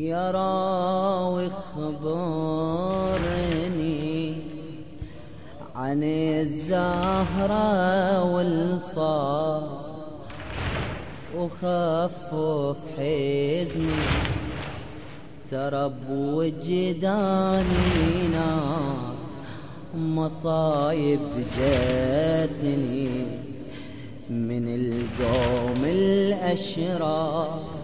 يرى وخبرني عن الزهرة والصاف وخفف حزني. ترب وجداني نار مصايب جاتني من القوم الأشرار.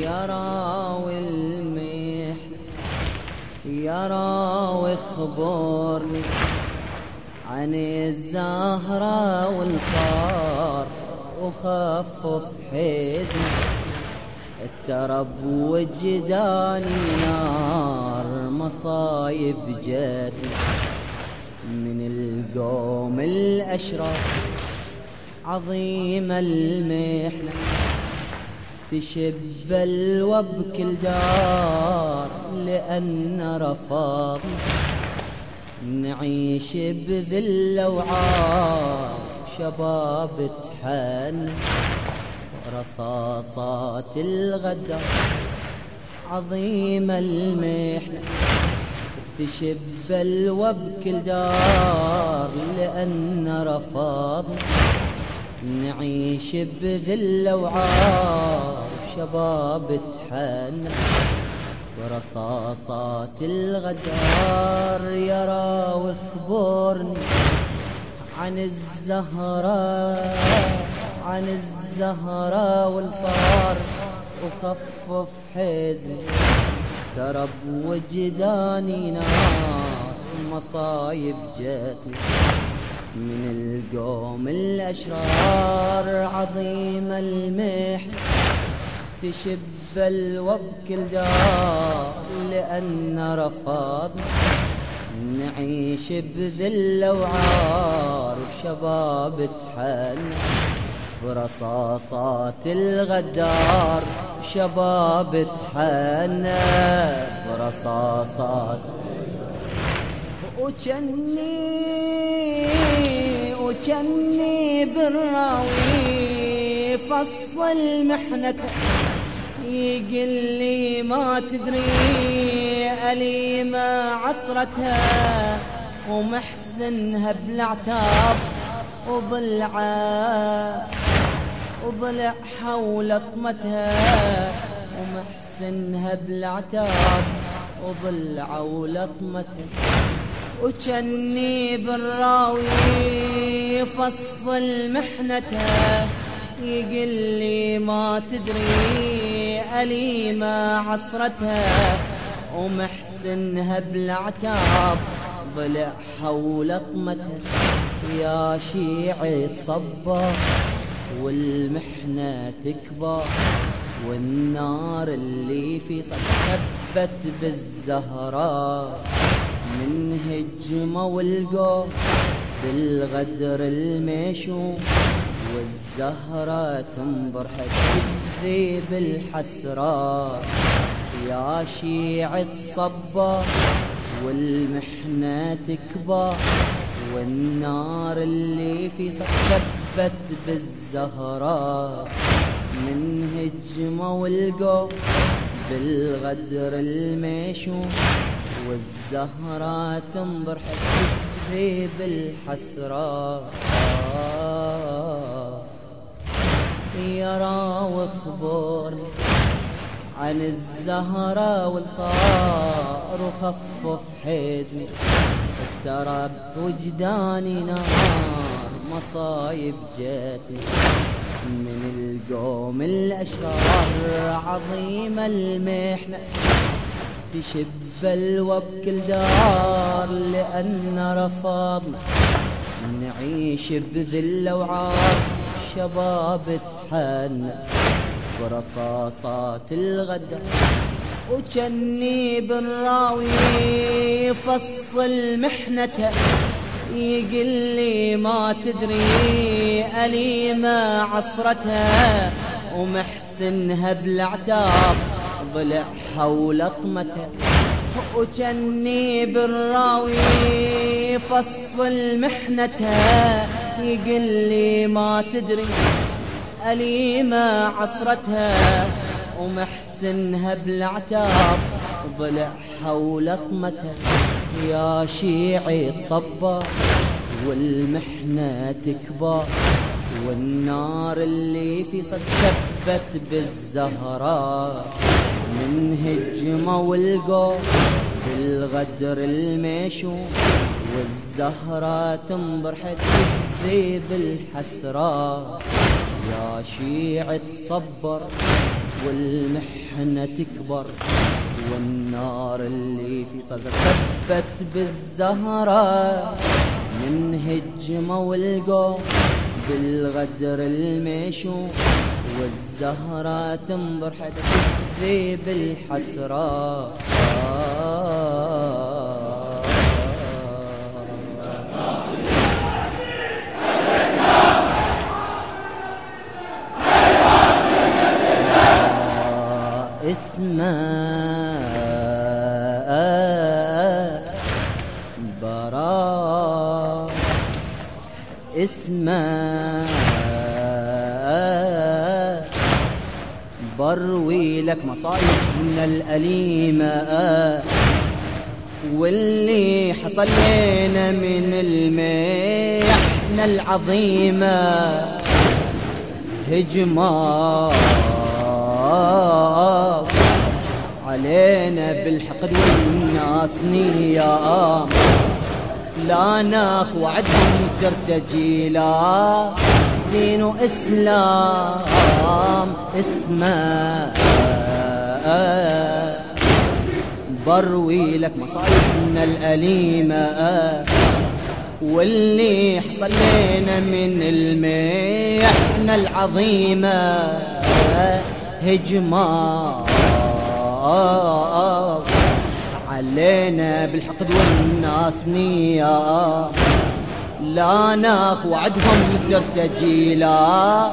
يرى والمح يرى واخبرني عن الزهرة والفار وخفف حزني. الترب وجداني نار مصايب جاتني من القوم الأشرف عظيم المحنة تشب الوبك دار لأن رفض نعيش بذل وعار شباب تحن رصاصات الغدر عظيم المحنة تشب الوبك دار لأن رفض نعيش بذل وعار شباب تحن ورصاصات الغدار يرى واخبرني عن الزهرة عن الزهرة والفار. وخفف حزني ترى بوجداني نار المصايب جاتني من القوم الأشرار. عظيم المحن تشب الوبك دار لأن رفض نعيش بذل وعار وشباب تحن برصاصات الغدار شباب تحن برصاصات وجني وجني بالراوي فصل محنته يقل لي ما تدري أليمة عصرتها ومحسنها بالعتاب. وضلعه وضلع حول طمتها ومحسنها بالعتاب. وضلع ولطمتها وجني بالراوي فصل محنته يقل لي ما تدري. أليمة عصرتها ومحسنها بالعتاب ضلع حول طمته يا شيعي تصبر والمحنة تكبر والنار اللي في صدر ثبت بالزهراء من هجمة والقوم بالغدر الميشوم والزهرة تنبر تذيب الحسرات يا شيعة صبا والمحنة تكبر والنار اللي في صفت بالزهرة من هجمة والقوم بالغدر الميشوم والزهرة تنظر حتى بالحسرة. يرى واخبرني عن الزهرة والصار وخفف حزني. ترى بوجداني نار مصايب جاتني من القوم الأشرار عظيم المحنة تشب البلوى بكل دار لأن رفضنا. نعيش بذل وعار شباب تحنى ورصاصات الغدر وجني بالراوي فصل محنته يقل لي ما تدري أليمة عصرتها ومحسنها بالعتاب ضلع حول طمته وجني بالراوي فصل محنتها يقل لي ما تدري. أليمة عصرتها ومحسنها بالعتاب. ضلعها ولطمتها يا شيعي تصبر. والمحنة تكبر. والنار اللي في صد ثبت بالزهراء من هجمة والقو بالغدر الميشوم. والزهرة تنظر حد ذيب الحسرة يا شيعة تصبر والمحنة تكبر والنار اللي في صدر ثبت بالزهرة. من هجمة والقوم بالغدر الميشوم والزهرة تنظر حد ذيب الحسرة اسماء برا اسماء بروي لك مصايبنا الأليمة واللي حصل لنا من المحنة العظيمة هجمات علينا بالحقد والناس نيام لا ناخ وعدهم ترتجي لا دين وإسلام اسمه. بروي لك مصايبنا الأليمة. واللي حصل لنا من المحنة العظيمة. هجمات علينا بالحقد والناس نية. لا ناخ وعدهم ترتجي لا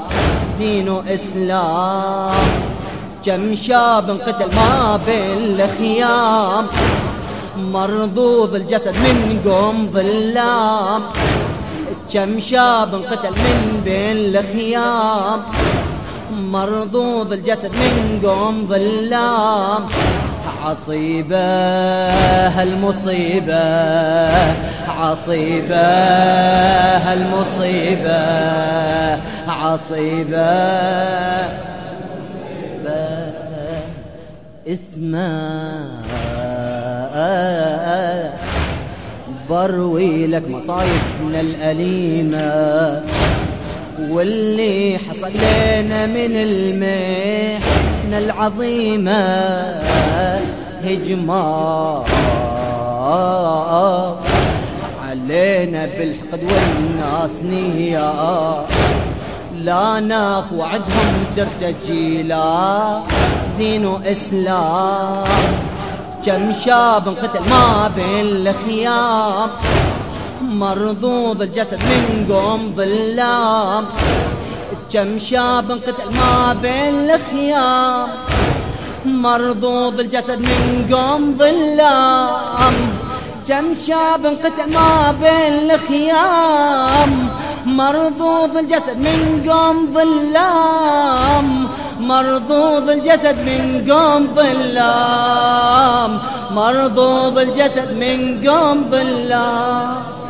دين وإسلام. كم شاب انقتل ما بين الخيام. مرضوض الجسد من قوم ظلام. كم شاب انقتل من بين مرضوض الجسد من قوم ظلام. عصيبة هالمصيبة عصيبة هالمصيبة عصيبة. اسمع بروي لك مصايبنا الأليمة. واللي حصل لنا من المحنة العظيمة هجمات علينا بالحقد والناس نية. لا ناخ وعدهم ترتجي لا دين وإسلام. كم شاب انقتل ما بين الخيام مرضوض الجسد من قوم ظلام. كم شاب انقتل ما بين الخيام مرضوض الجسد من قوم ظلام. كم شاب انقتل ما بين الخيام مرضوض الجسد من قوم ظلام. مرضوض الجسد من قوم ظلام. مرضوض الجسد من قوم ظلام.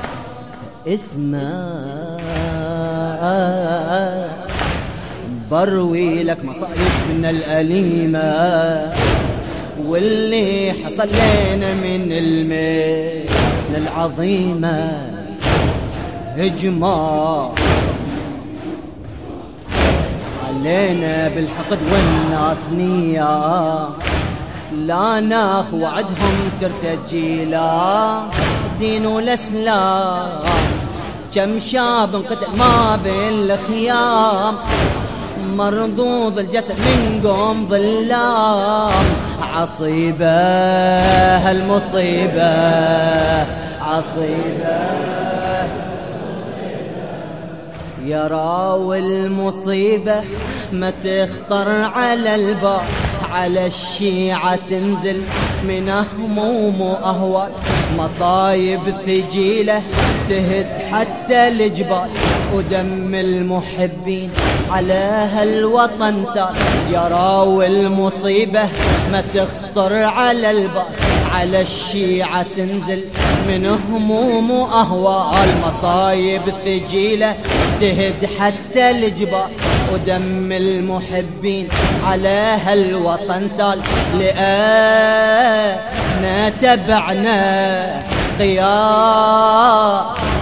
اسمع. بروي لك مصايبنا الأليمة واللي حصل لنا من الميل العظيمة. هجمة. علينا بالحقد والناس نية. لا ناخ وعدهم ترتجي لا دين والاسلام كم شاب انقتل ما بين الخيام مرضوض الجسد من قوم ظلام. عصيبة هالمصيبة عصيبة. يا راوي المصيبة ما تخطر على الباب على الشيعة تنزل من هموم وأهوال. مصايب ثقيلة تهد حتى الجبال ودم المحبين على هالوطن سال يراوي المصيبة ما تخطر على البال على الشيعة تنزل من هموم وأهوال. مصايب ثقيلة تهد حتى الجبال ودم المحبين على هالوطن سال لأنا تبعنا. قيادة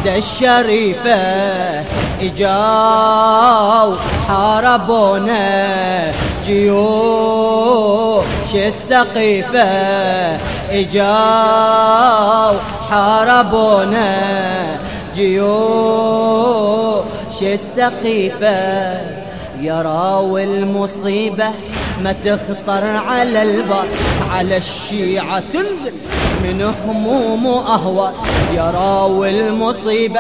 الشريفة إجاو حاربونا جيوش السقيفة إجاو حاربونا جيوش السقيفة. يراوي المصيبة ما تخطر على البال على الشيعة تنزل من هموم وأهوال يراوي المصيبة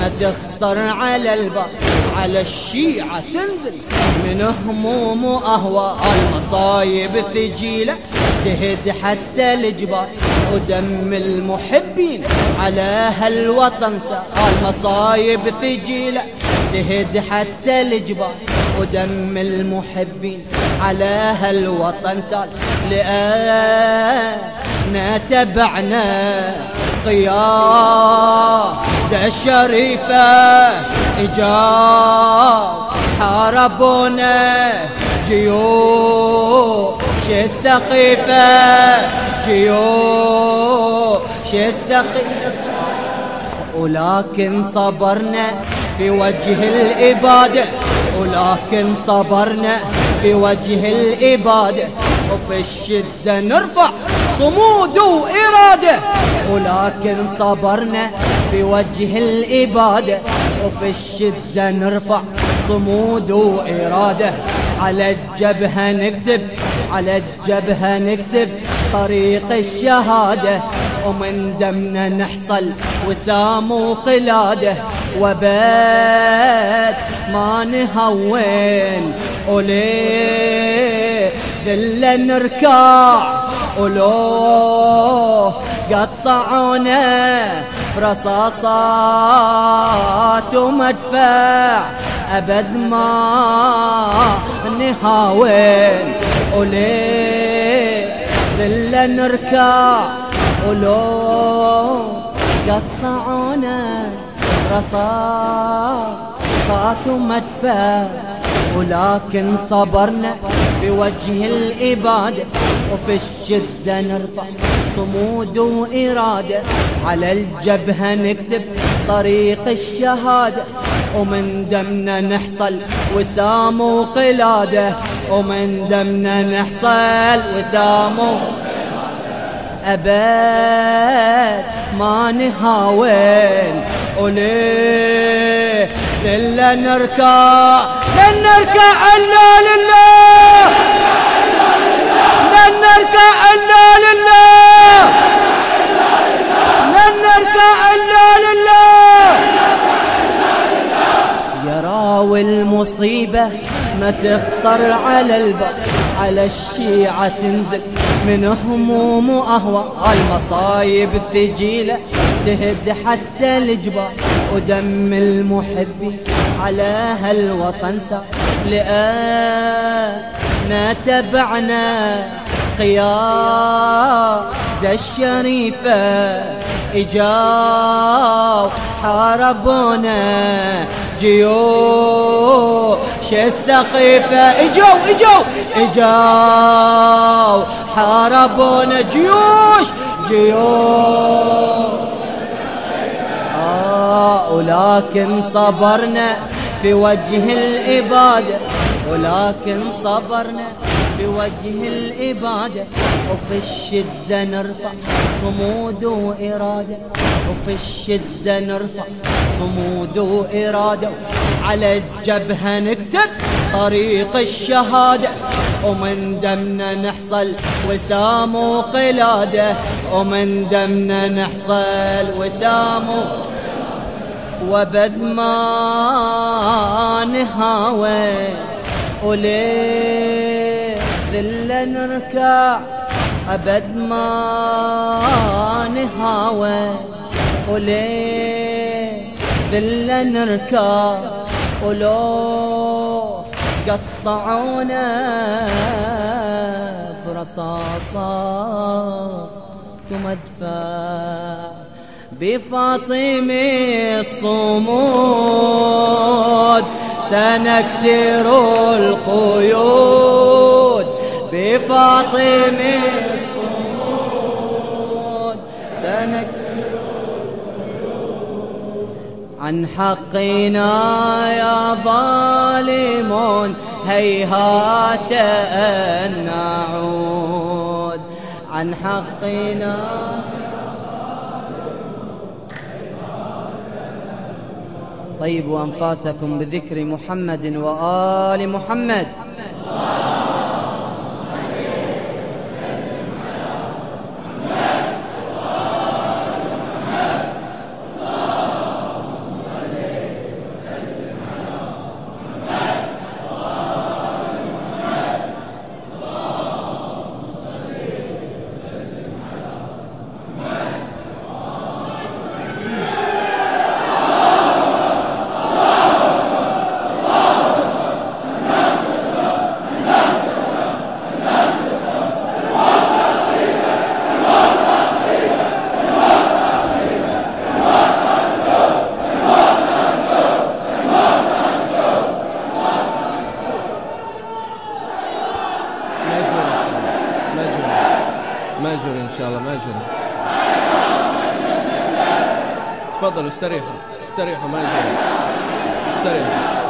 ما تخطر على البال على الشيعة تنزل من هموم وأهوال المصايب ثجيلة تهد حتى الجبال ودم المحبين على هالوطن سال المصايب ثجيلة تهد حتى الجبال ودم المحبين على هالوطن سال. لأنا تبعنا قيادة الشريفة إجاب. حاربونا جيوش السقيفة جيوش السقيفة. ولكن صبرنا في وجه الإبادة ولكن صبرنا في وجه الإبادة وفي الشدة نرفع صمود وإرادة ولكن صبرنا في وجه الإبادة وفي الشدة نرفع صمود وإرادة على الجبهة نكتب على الجبهة نكتب. طريق الشهادة ومن دمنا نحصل وسام وقلاده وبات ما نهون وليه ذل نركع. ولو قطعونا برصاصات ومدفع. أبد ما نهاون وليه ذل نركع ولو قطعونا رصاصات ومدفع ولكن صبرنا بوجه الإبادة وفي الشدة نرفع صمود وإرادة. على الجبهة نكتب طريق الشهادة. ومن دمنا نحصل وسام وقلادة. ومن دمنا نحصل وسام أبد ما نهاون وليه إلا نركع لن نركع إلا لله. لن نركع إلا لله. لن نركع إلا لله. يراوي المصيبة ما تخطر على البر على الشيعة تنزل. من هموم وأهوى المصايب الثجيلة تهد حتى الجبال ودم المحب على هالوطن سار. لأنا تبعنا قيادة الشريفة. إجاو حاربونا جيوش السقيفة. إجاو إجاو إجاو حاربونا جيوش جيوش. آه ولكن صبرنا في وجه الإبادة ولكن صبرنا في وجه الإبادة وفي الشدة نرفع صمود وإرادة. وفي الشدة نرفع صمود وإرادة. على الجبهة نكتب طريق الشهادة. ومن دمنا نحصل وسام وقلادة ومن دمنا نحصل وسام وبد ما نهاوي وليه ذل نركع. أبد ما نهاوى. وليه ذل نركع. ولو قطعونا برصاصات مدفع بفاطم الصمود. سنكسر القيود. بفاطم الصمود سنكسر عن حقنا يا ظالمون هيهات أن نعود. عن حقنا طيبوا أنفاسكم بذكر محمد وآل محمد. تفضلوا استريحوا استريحوا ماجور استريحوا.